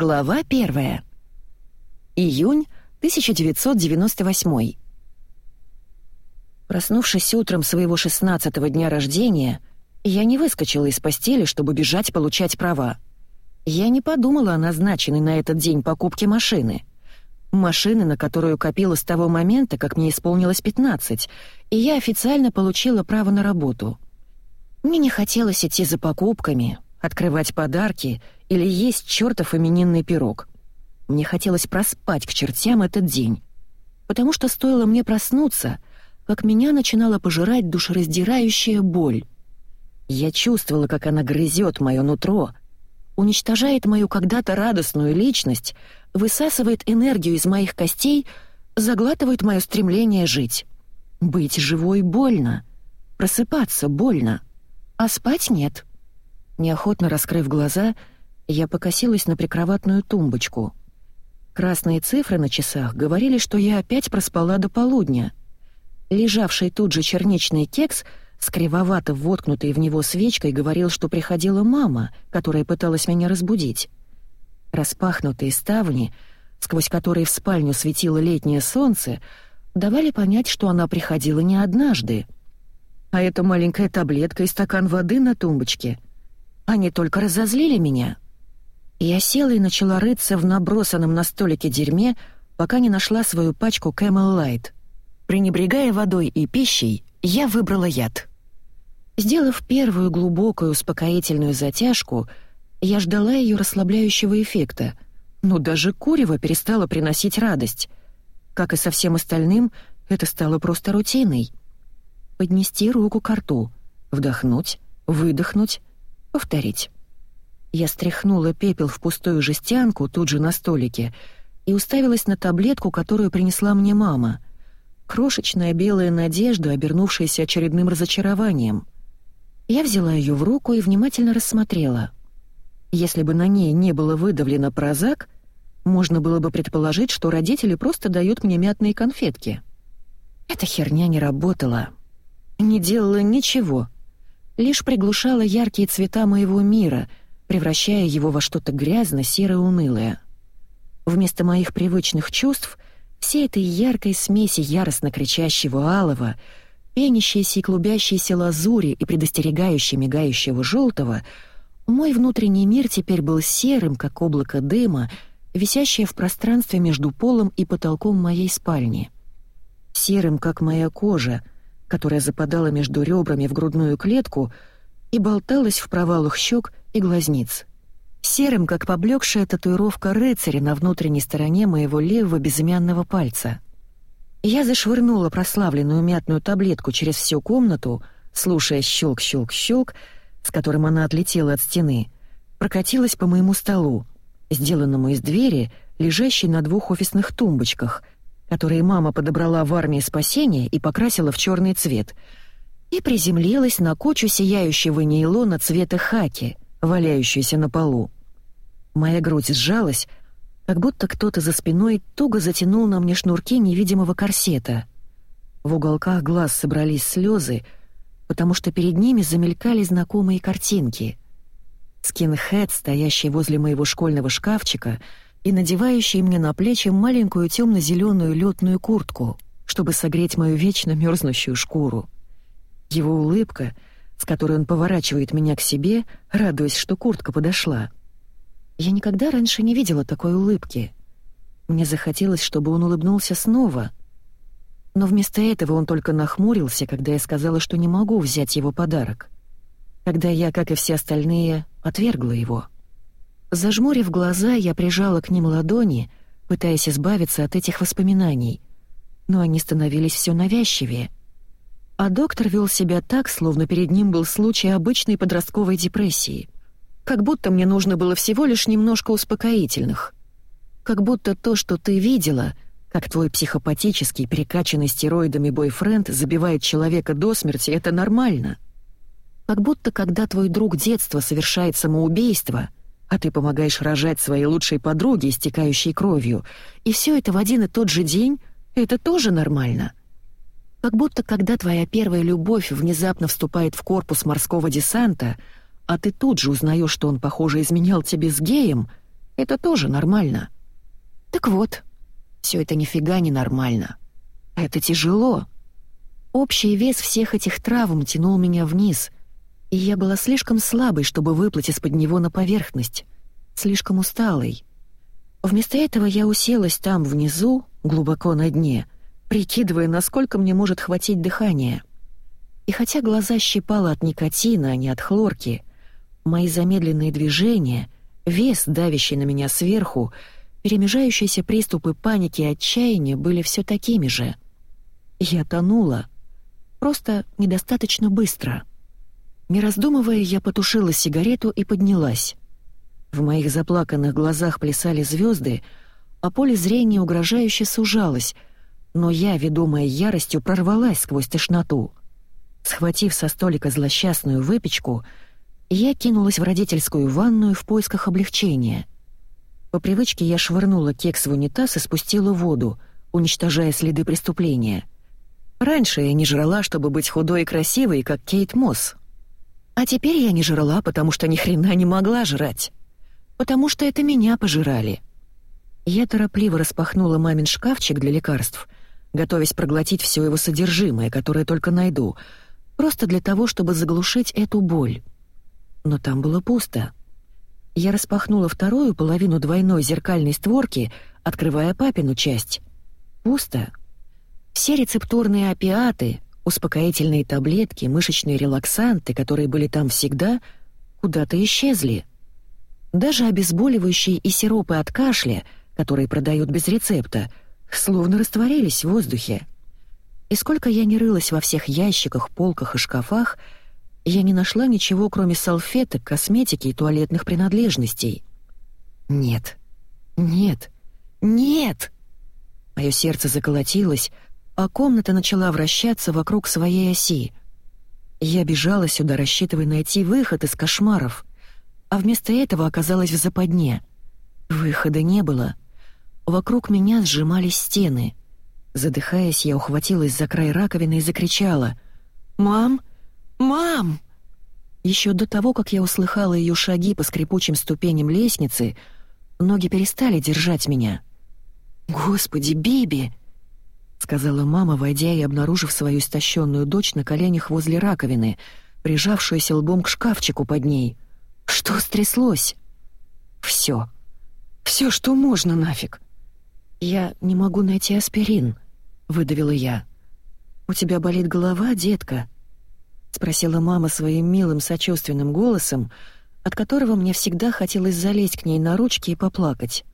Глава первая. Июнь 1998. Проснувшись утром своего шестнадцатого дня рождения, я не выскочила из постели, чтобы бежать получать права. Я не подумала о назначенной на этот день покупке машины. Машины, на которую копила с того момента, как мне исполнилось 15, и я официально получила право на работу. Мне не хотелось идти за покупками, открывать подарки или есть чертов именинный пирог. Мне хотелось проспать к чертям этот день, потому что стоило мне проснуться, как меня начинала пожирать душераздирающая боль. Я чувствовала, как она грызет мое нутро, уничтожает мою когда-то радостную личность, высасывает энергию из моих костей, заглатывает мое стремление жить. Быть живой больно, просыпаться больно, а спать нет. Неохотно раскрыв глаза, я покосилась на прикроватную тумбочку. Красные цифры на часах говорили, что я опять проспала до полудня. Лежавший тут же черничный кекс с кривовато воткнутой в него свечкой говорил, что приходила мама, которая пыталась меня разбудить. Распахнутые ставни, сквозь которые в спальню светило летнее солнце, давали понять, что она приходила не однажды. А эта маленькая таблетка и стакан воды на тумбочке — они только разозлили меня. Я села и начала рыться в набросанном на столике дерьме, пока не нашла свою пачку Camel Light. Пренебрегая водой и пищей, я выбрала яд. Сделав первую глубокую успокоительную затяжку, я ждала ее расслабляющего эффекта, но даже курево перестало приносить радость. Как и со всем остальным, это стало просто рутиной. Поднести руку к рту, вдохнуть, выдохнуть, Повторить. Я стряхнула пепел в пустую жестянку тут же на столике и уставилась на таблетку, которую принесла мне мама. Крошечная белая надежда, обернувшаяся очередным разочарованием. Я взяла ее в руку и внимательно рассмотрела. Если бы на ней не было выдавлено прозак, можно было бы предположить, что родители просто дают мне мятные конфетки. Эта херня не работала. Не делала ничего — лишь приглушала яркие цвета моего мира, превращая его во что-то грязно-серо-унылое. Вместо моих привычных чувств всей этой яркой смеси яростно кричащего алого, пенящейся и клубящейся лазури и предостерегающей мигающего желтого, мой внутренний мир теперь был серым, как облако дыма, висящее в пространстве между полом и потолком моей спальни. Серым, как моя кожа — которая западала между ребрами в грудную клетку и болталась в провалах щек и глазниц. Серым, как поблекшая татуировка рыцаря на внутренней стороне моего левого безымянного пальца. Я зашвырнула прославленную мятную таблетку через всю комнату, слушая щелк-щелк-щелк, с которым она отлетела от стены, прокатилась по моему столу, сделанному из двери, лежащей на двух офисных тумбочках — которые мама подобрала в армии спасения и покрасила в черный цвет, и приземлилась на кучу сияющего нейлона цвета хаки, валяющуюся на полу. Моя грудь сжалась, как будто кто-то за спиной туго затянул на мне шнурки невидимого корсета. В уголках глаз собрались слезы, потому что перед ними замелькали знакомые картинки. Скинхед, стоящий возле моего школьного шкафчика — и надевающий мне на плечи маленькую темно-зеленую летную куртку, чтобы согреть мою вечно мерзнущую шкуру. Его улыбка, с которой он поворачивает меня к себе, радуясь, что куртка подошла. Я никогда раньше не видела такой улыбки. Мне захотелось, чтобы он улыбнулся снова. Но вместо этого он только нахмурился, когда я сказала, что не могу взять его подарок. Когда я, как и все остальные, отвергла его. Зажмурив глаза, я прижала к ним ладони, пытаясь избавиться от этих воспоминаний. Но они становились все навязчивее. А доктор вел себя так, словно перед ним был случай обычной подростковой депрессии. Как будто мне нужно было всего лишь немножко успокоительных. Как будто то, что ты видела, как твой психопатический, перекачанный стероидами бойфренд забивает человека до смерти, это нормально. Как будто когда твой друг детства совершает самоубийство — а ты помогаешь рожать своей лучшей подруге, истекающей кровью, и все это в один и тот же день, это тоже нормально. Как будто когда твоя первая любовь внезапно вступает в корпус морского десанта, а ты тут же узнаешь, что он, похоже, изменял тебе с геем, Это тоже нормально. Так вот, все это нифига не нормально. Это тяжело. Общий вес всех этих травм тянул меня вниз, и я была слишком слабой, чтобы выплыть из-под него на поверхность, слишком усталой. Вместо этого я уселась там, внизу, глубоко на дне, прикидывая, насколько мне может хватить дыхания. И хотя глаза щипало от никотина, а не от хлорки, мои замедленные движения, вес, давящий на меня сверху, перемежающиеся приступы паники и отчаяния были все такими же. Я тонула, просто недостаточно быстро. Не раздумывая, я потушила сигарету и поднялась. В моих заплаканных глазах плясали звезды, а поле зрения угрожающе сужалось, но я, ведомая яростью, прорвалась сквозь тошноту. Схватив со столика злосчастную выпечку, я кинулась в родительскую ванную в поисках облегчения. По привычке я швырнула кекс в унитаз и спустила воду, уничтожая следы преступления. Раньше я не жрала, чтобы быть худой и красивой, как Кейт Мосс. А теперь я не жрала, потому что ни хрена не могла жрать потому что это меня пожирали. Я торопливо распахнула мамин шкафчик для лекарств, готовясь проглотить все его содержимое, которое только найду, просто для того, чтобы заглушить эту боль. Но там было пусто. Я распахнула вторую половину двойной зеркальной створки, открывая папину часть. Пусто. Все рецептурные опиаты, успокоительные таблетки, мышечные релаксанты, которые были там всегда, куда-то исчезли. Даже обезболивающие и сиропы от кашля, которые продают без рецепта, словно растворились в воздухе. И сколько я не рылась во всех ящиках, полках и шкафах, я не нашла ничего, кроме салфеток, косметики и туалетных принадлежностей. Нет, нет, нет! Мое сердце заколотилось, а комната начала вращаться вокруг своей оси. Я бежала сюда, рассчитывая найти выход из кошмаров а вместо этого оказалась в западне. Выхода не было. Вокруг меня сжимались стены. Задыхаясь, я ухватилась за край раковины и закричала «Мам! Мам!» Еще до того, как я услыхала ее шаги по скрипучим ступеням лестницы, ноги перестали держать меня. «Господи, Биби!» — сказала мама, войдя и обнаружив свою истощенную дочь на коленях возле раковины, прижавшуюся лбом к шкафчику под ней — что стряслось? Все. Все, что можно нафиг. Я не могу найти аспирин, выдавила я. У тебя болит голова, детка? спросила мама своим милым сочувственным голосом, от которого мне всегда хотелось залезть к ней на ручки и поплакать.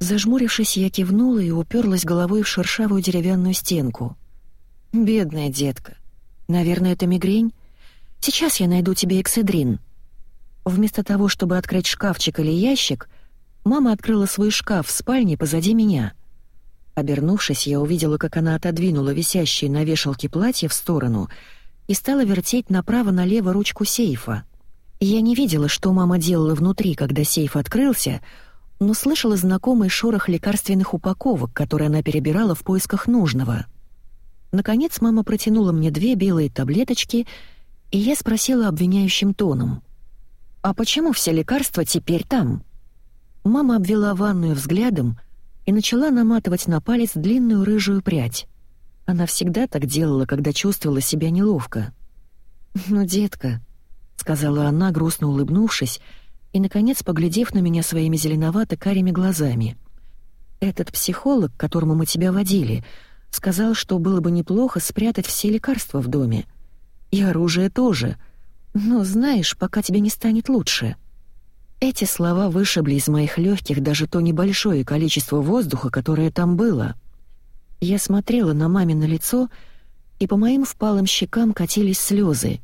Зажмурившись, я кивнула и уперлась головой в шершавую деревянную стенку. «Бедная детка. Наверное, это мигрень? Сейчас я найду тебе экседрин». Вместо того, чтобы открыть шкафчик или ящик, мама открыла свой шкаф в спальне позади меня. Обернувшись, я увидела, как она отодвинула висящее на вешалке платье в сторону и стала вертеть направо-налево ручку сейфа. Я не видела, что мама делала внутри, когда сейф открылся, но слышала знакомый шорох лекарственных упаковок, которые она перебирала в поисках нужного. Наконец мама протянула мне две белые таблеточки, и я спросила обвиняющим тоном — «А почему все лекарства теперь там?» Мама обвела ванную взглядом и начала наматывать на палец длинную рыжую прядь. Она всегда так делала, когда чувствовала себя неловко. «Ну, детка», — сказала она, грустно улыбнувшись, и, наконец, поглядев на меня своими зеленовато-карими глазами. «Этот психолог, к которому мы тебя водили, сказал, что было бы неплохо спрятать все лекарства в доме. И оружие тоже — но знаешь, пока тебе не станет лучше». Эти слова вышибли из моих легких даже то небольшое количество воздуха, которое там было. Я смотрела на мамино лицо, и по моим впалым щекам катились слезы.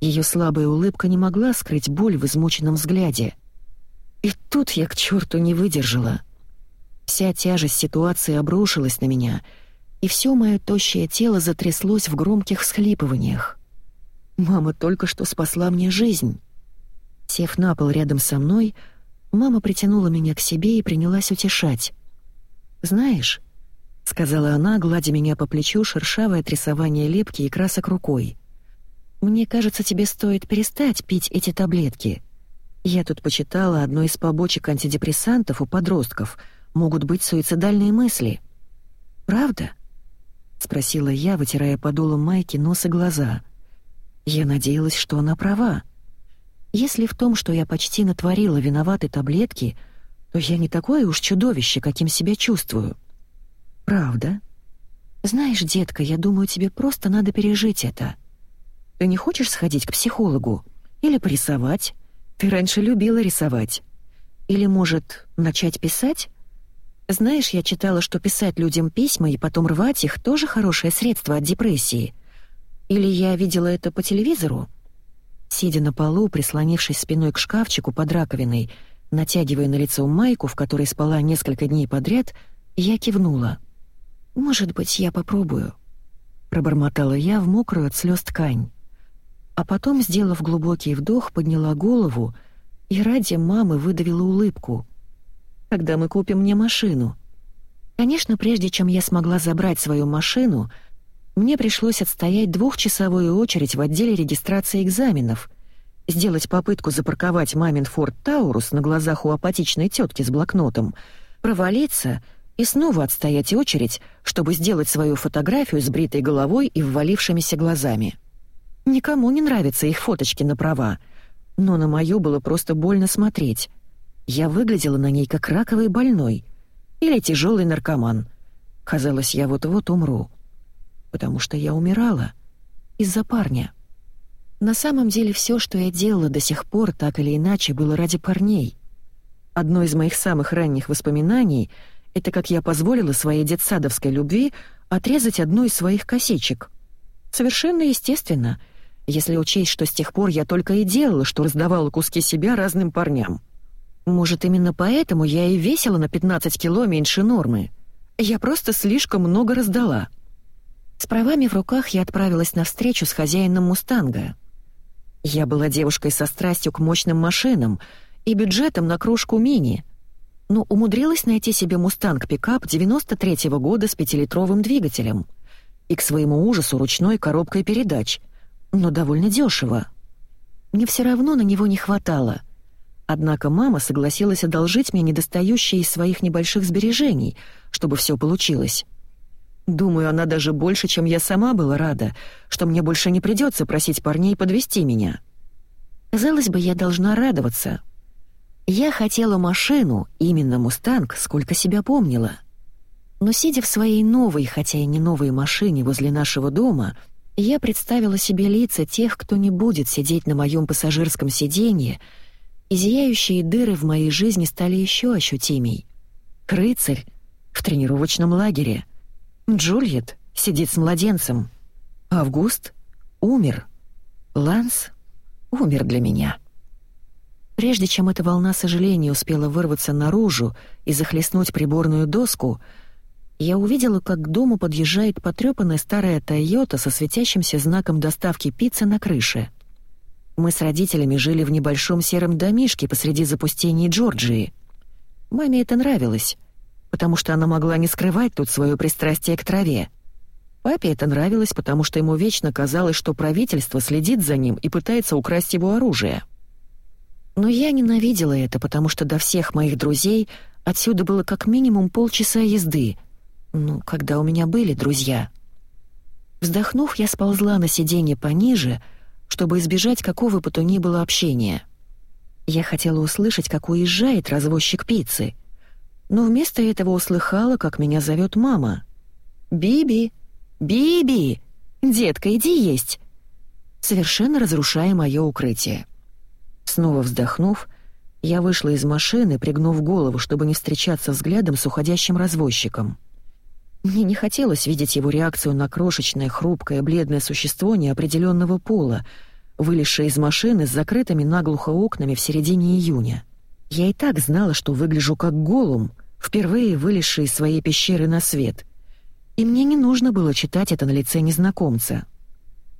Ее слабая улыбка не могла скрыть боль в измученном взгляде. И тут я к черту не выдержала. Вся тяжесть ситуации обрушилась на меня, и все мое тощее тело затряслось в громких всхлипываниях. Мама только что спасла мне жизнь. Сев на пол рядом со мной, мама притянула меня к себе и принялась утешать. «Знаешь», — сказала она, гладя меня по плечу шершавое отрисование лепки и красок рукой, «мне кажется, тебе стоит перестать пить эти таблетки. Я тут почитала, одной из побочек антидепрессантов у подростков могут быть суицидальные мысли. Правда? спросила я, вытирая подолом майки нос и глаза. Я надеялась, что она права. Если в том, что я почти натворила виноваты таблетки, то я не такое уж чудовище, каким себя чувствую. Правда? Знаешь, детка, я думаю, тебе просто надо пережить это. Ты не хочешь сходить к психологу или порисовать? Ты раньше любила рисовать. Или, может, начать писать? Знаешь, я читала, что писать людям письма и потом рвать их тоже хорошее средство от депрессии. Или я видела это по телевизору? Сидя на полу, прислонившись спиной к шкафчику под раковиной, натягивая на лицо майку, в которой спала несколько дней подряд, я кивнула. «Может быть, я попробую», — пробормотала я в мокрую от слез ткань. А потом, сделав глубокий вдох, подняла голову и ради мамы выдавила улыбку. «Когда мы купим мне машину?» Конечно, прежде чем я смогла забрать свою машину, мне пришлось отстоять двухчасовую очередь в отделе регистрации экзаменов, сделать попытку запарковать мамин Форд Таурус на глазах у апатичной тетки с блокнотом, провалиться и снова отстоять очередь, чтобы сделать свою фотографию с бритой головой и ввалившимися глазами. Никому не нравятся их фоточки на права, но на мою было просто больно смотреть. Я выглядела на ней как раковый больной или тяжелый наркоман. Казалось, я вот-вот умру. Потому что я умирала из-за парня. На самом деле все, что я делала до сих пор, так или иначе, было ради парней. Одно из моих самых ранних воспоминаний — это как я позволила своей детсадовской любви отрезать одну из своих косичек. Совершенно естественно — если учесть, что с тех пор я только и делала, что раздавала куски себя разным парням. Может, именно поэтому я и весила на 15 кило меньше нормы. Я просто слишком много раздала. С правами в руках я отправилась на встречу с хозяином «Мустанга». Я была девушкой со страстью к мощным машинам и бюджетом на крошку мини, но умудрилась найти себе «Мустанг-пикап» 93-го года с пятилитровым двигателем и к своему ужасу ручной коробкой передач — но довольно дешево. Мне все равно на него не хватало. Однако мама согласилась одолжить мне недостающие из своих небольших сбережений, чтобы все получилось. Думаю, она даже больше, чем я сама была рада, что мне больше не придется просить парней подвести меня. Казалось бы, я должна радоваться. Я хотела машину, именно «Мустанг», сколько себя помнила. Но сидя в своей новой, хотя и не новой машине возле нашего дома — я представила себе лица тех, кто не будет сидеть на моем пассажирском сиденье, и зияющие дыры в моей жизни стали еще ощутимей. Крыцарь в тренировочном лагере. Джульет сидит с младенцем. Август умер. Ланс умер для меня. Прежде чем эта волна сожаления успела вырваться наружу и захлестнуть приборную доску — я увидела, как к дому подъезжает потрёпанная старая «Тойота» со светящимся знаком доставки пиццы на крыше. Мы с родителями жили в небольшом сером домишке посреди запустений Джорджии. Маме это нравилось, потому что она могла не скрывать тут своё пристрастие к траве. Папе это нравилось, потому что ему вечно казалось, что правительство следит за ним и пытается украсть его оружие. Но я ненавидела это, потому что до всех моих друзей отсюда было как минимум полчаса езды — ну, когда у меня были друзья. Вздохнув, я сползла на сиденье пониже, чтобы избежать какого бы то ни было общения. Я хотела услышать, как уезжает развозчик пиццы, но вместо этого услыхала, как меня зовет мама. «Биби! Биби! Детка, иди есть!» Совершенно разрушая мое укрытие. Снова вздохнув, я вышла из машины, пригнув голову, чтобы не встречаться взглядом с уходящим развозчиком. Мне не хотелось видеть его реакцию на крошечное, хрупкое, бледное существо неопределенного пола, вылезшее из машины с закрытыми наглухо окнами в середине июня. Я и так знала, что выгляжу как голум, впервые вылезший из своей пещеры на свет. И мне не нужно было читать это на лице незнакомца.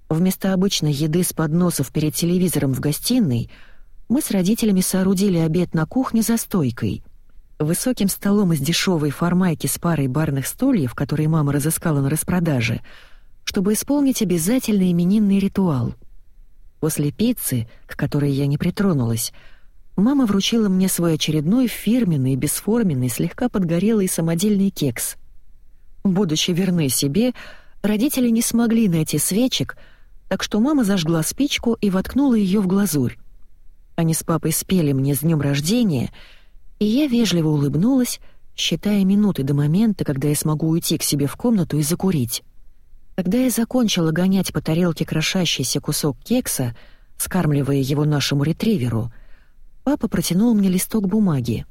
Вместо обычной еды с подносов перед телевизором в гостиной мы с родителями соорудили обед на кухне за стойкой — Высоким столом из дешевой формайки с парой барных стульев, которые мама разыскала на распродаже, чтобы исполнить обязательный именинный ритуал. После пиццы, к которой я не притронулась, Мама вручила мне свой очередной фирменный, бесформенный, слегка подгорелый самодельный кекс. Будучи верны себе, родители не смогли найти свечек, так что мама зажгла спичку и воткнула ее в глазурь. Они с папой спели мне с днем рождения, и я вежливо улыбнулась, считая минуты до момента, когда я смогу уйти к себе в комнату и закурить. Когда я закончила гонять по тарелке крошащийся кусок кекса, скармливая его нашему ретриверу — Папа протянул мне листок бумаги.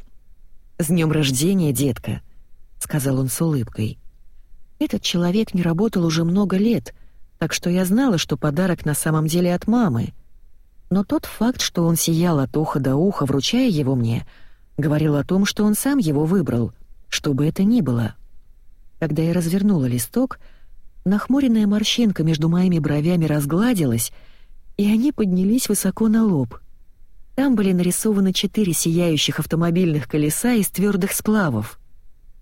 «С днем рождения, детка», — сказал он с улыбкой. Этот человек не работал уже много лет, так что я знала, что подарок на самом деле от мамы. Но тот факт, что он сиял от уха до уха, вручая его мне, говорил о том, что он сам его выбрал, что бы это ни было. Когда я развернула листок, нахмуренная морщинка между моими бровями разгладилась, и они поднялись высоко на лоб. Там были нарисованы четыре сияющих автомобильных колеса из твердых сплавов.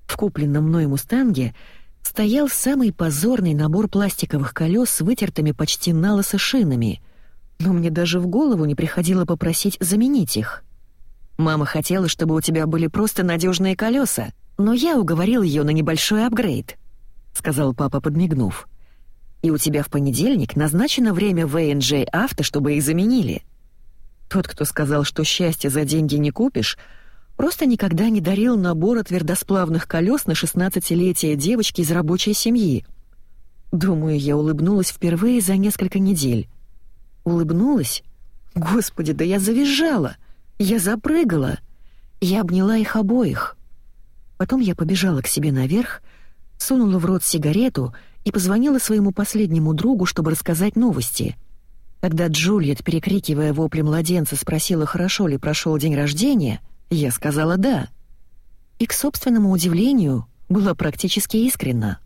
В купленном мной «Мустанге» стоял самый позорный набор пластиковых колес с вытертыми почти налысо шинами, но мне даже в голову не приходило попросить заменить их. «Мама хотела, чтобы у тебя были просто надежные колеса, но я уговорил ее на небольшой апгрейд», — сказал папа, подмигнув. «И у тебя в понедельник назначено время в A&J Авто, чтобы их заменили». Тот, кто сказал, что счастье за деньги не купишь, просто никогда не дарил набора твердосплавных колес на шестнадцатилетие девочки из рабочей семьи. Думаю, я улыбнулась впервые за несколько недель. Улыбнулась? Господи, да я завизжала! Я запрыгала! Я обняла их обоих. Потом я побежала к себе наверх, сунула в рот сигарету и позвонила своему последнему другу, чтобы рассказать новости — когда Джульет, перекрикивая вопли младенца, спросила, хорошо ли прошел день рождения, я сказала «да». И, к собственному удивлению, была практически искренна.